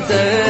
today.